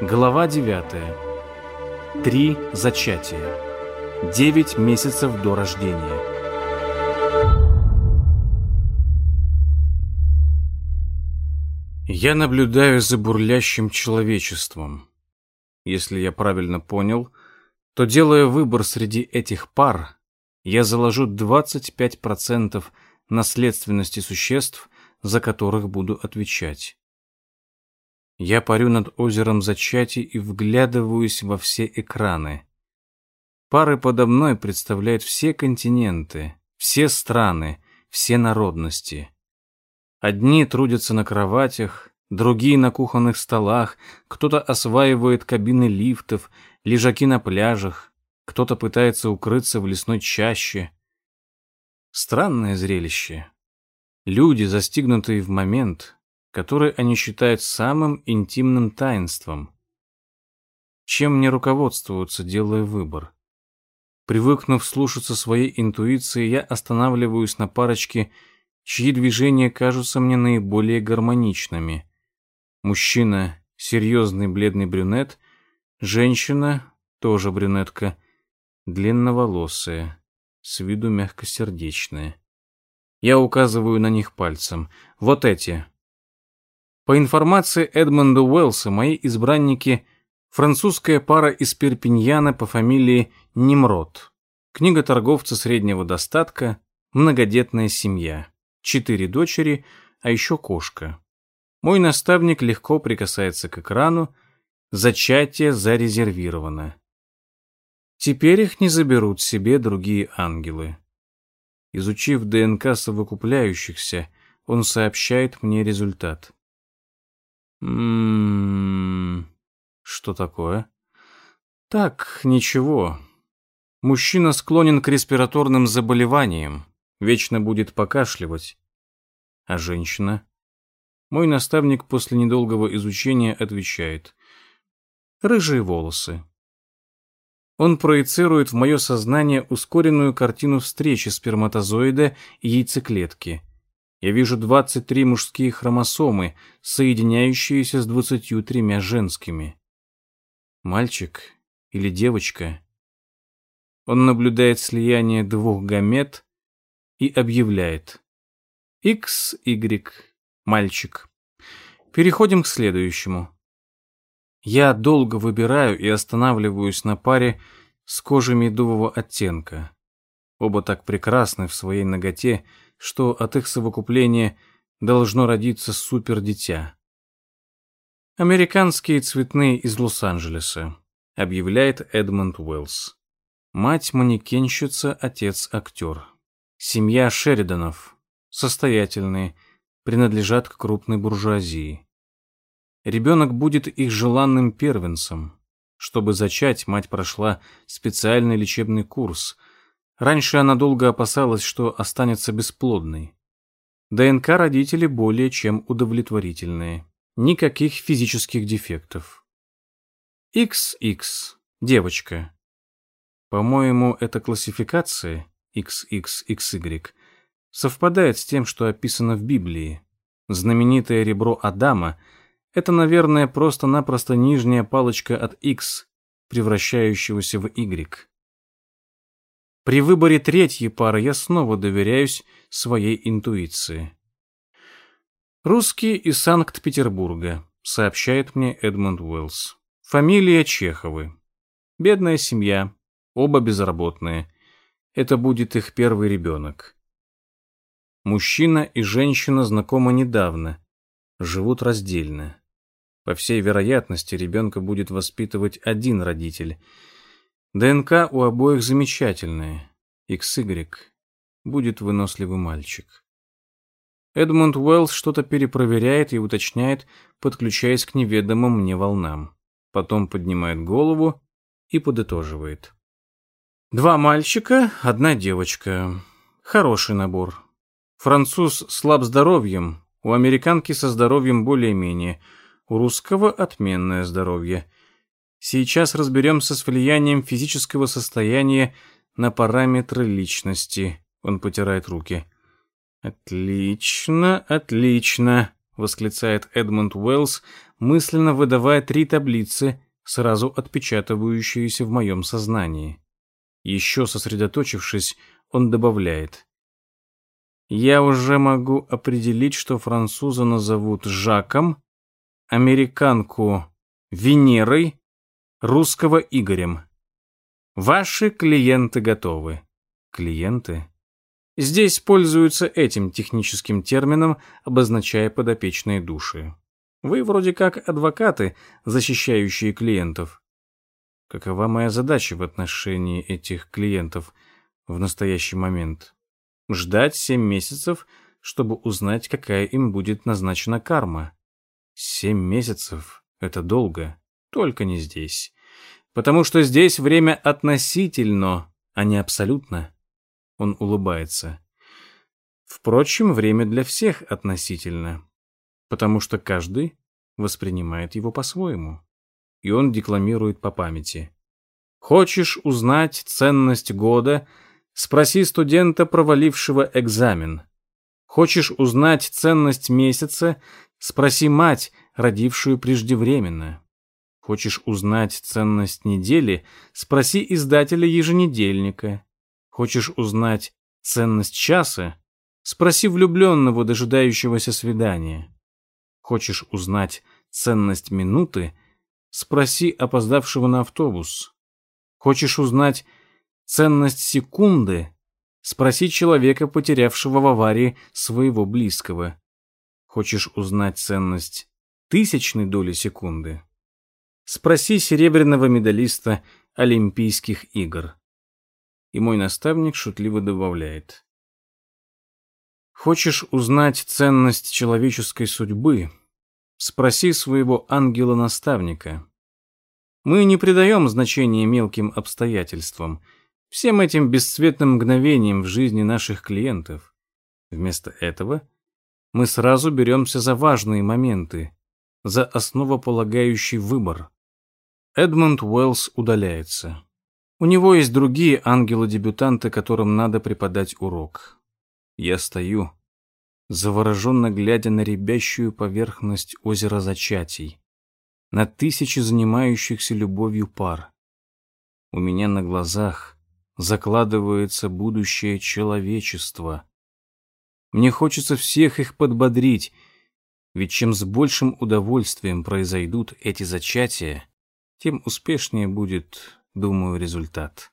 Глава 9. Три зачатия. Девять месяцев до рождения. Я наблюдаю за бурлящим человечеством. Если я правильно понял, то делая выбор среди этих пар, я заложу 25% наследственности существ, за которых буду отвечать. Я парю над озером зачатий и вглядываюсь во все экраны. Пары подо мной представляют все континенты, все страны, все народности. Одни трудятся на кроватях, другие на кухонных столах, кто-то осваивает кабины лифтов, лежаки на пляжах, кто-то пытается укрыться в лесной чаще. Странное зрелище. Люди, застигнутые в момент, который они считают самым интимным таинством. Чем мне руководствоваться, делая выбор? Привыкнув слушаться своей интуиции, я останавливаюсь на парочке чьи движения кажутся мне наиболее гармоничными. Мужчина — серьезный бледный брюнет, женщина — тоже брюнетка, длинноволосая, с виду мягкосердечная. Я указываю на них пальцем. Вот эти. По информации Эдмонда Уэллса, мои избранники — французская пара из Перпиньяна по фамилии Немрод. Книга торговца среднего достатка, многодетная семья четыре дочери, а еще кошка. Мой наставник легко прикасается к экрану, зачатие зарезервировано. Теперь их не заберут себе другие ангелы. Изучив ДНК совокупляющихся, он сообщает мне результат. Ммм, что такое? Так, ничего. Мужчина склонен к респираторным заболеваниям вечно будет покашливать. А женщина? Мой наставник после недолгого изучения отвечает. Рыжие волосы. Он проецирует в мое сознание ускоренную картину встречи сперматозоида и яйцеклетки. Я вижу 23 мужские хромосомы, соединяющиеся с 23 женскими. Мальчик или девочка? Он наблюдает слияние двух гамет и объявляет. XY. Мальчик. Переходим к следующему. Я долго выбираю и останавливаюсь на паре с кожей медового оттенка. Оба так прекрасны в своей ноготе, что от их совокупления должно родиться супердитя. Американские цветные из Лос-Анджелеса, объявляет Эдмонд Уэллс. Мать манекенщица, отец актер. Семья Шериданов, состоятельные, принадлежат к крупной буржуазии. Ребенок будет их желанным первенцем. Чтобы зачать, мать прошла специальный лечебный курс. Раньше она долго опасалась, что останется бесплодной. ДНК родителей более чем удовлетворительные. Никаких физических дефектов. XX. Девочка. По-моему, эта классификация XXXY, совпадает с тем, что описано в Библии. Знаменитое ребро Адама — это, наверное, просто-напросто нижняя палочка от X, превращающегося в Y. При выборе третьей пары я снова доверяюсь своей интуиции. «Русские из Санкт-Петербурга», — сообщает мне Эдмунд Уэллс. «Фамилия Чеховы. Бедная семья, оба безработные. Это будет их первый ребенок. Мужчина и женщина знакомы недавно, живут раздельно. По всей вероятности, ребенка будет воспитывать один родитель. ДНК у обоих замечательная. XY будет выносливый мальчик. Эдмунд Уэллс что-то перепроверяет и уточняет, подключаясь к неведомым мне волнам. Потом поднимает голову и подытоживает. Два мальчика, одна девочка. Хороший набор. Француз слаб здоровьем, у американки со здоровьем более-менее, у русского отменное здоровье. Сейчас разберемся с влиянием физического состояния на параметры личности. Он потирает руки. Отлично, отлично. восклицает Эдмунд Уэллс, мысленно выдавая три таблицы, сразу отпечатывающиеся в моем сознании. Еще сосредоточившись, он добавляет. «Я уже могу определить, что француза назовут Жаком, американку Венерой, русского Игорем. Ваши клиенты готовы». «Клиенты?» Здесь пользуются этим техническим термином, обозначая подопечные души. Вы вроде как адвокаты, защищающие клиентов. Какова моя задача в отношении этих клиентов в настоящий момент? Ждать семь месяцев, чтобы узнать, какая им будет назначена карма. Семь месяцев — это долго, только не здесь. Потому что здесь время относительно, а не абсолютно. Он улыбается. Впрочем, время для всех относительно, потому что каждый воспринимает его по-своему и он декламирует по памяти. «Хочешь узнать ценность года? Спроси студента, провалившего экзамен. Хочешь узнать ценность месяца? Спроси мать, родившую преждевременно. Хочешь узнать ценность недели? Спроси издателя еженедельника. Хочешь узнать ценность часа? Спроси влюбленного, дожидающегося свидания. Хочешь узнать ценность минуты? Спроси опоздавшего на автобус. Хочешь узнать ценность секунды? Спроси человека, потерявшего в аварии своего близкого. Хочешь узнать ценность тысячной доли секунды? Спроси серебряного медалиста Олимпийских игр. И мой наставник шутливо добавляет. Хочешь узнать ценность человеческой судьбы? Спроси своего ангела-наставника. Мы не придаем значения мелким обстоятельствам, всем этим бесцветным мгновениям в жизни наших клиентов. Вместо этого мы сразу беремся за важные моменты, за основополагающий выбор. Эдмунд Уэллс удаляется. У него есть другие ангелы-дебютанты, которым надо преподать урок. Я стою, завороженно глядя на рябящую поверхность озера зачатий, на тысячи занимающихся любовью пар. У меня на глазах закладывается будущее человечества. Мне хочется всех их подбодрить, ведь чем с большим удовольствием произойдут эти зачатия, тем успешнее будет, думаю, результат.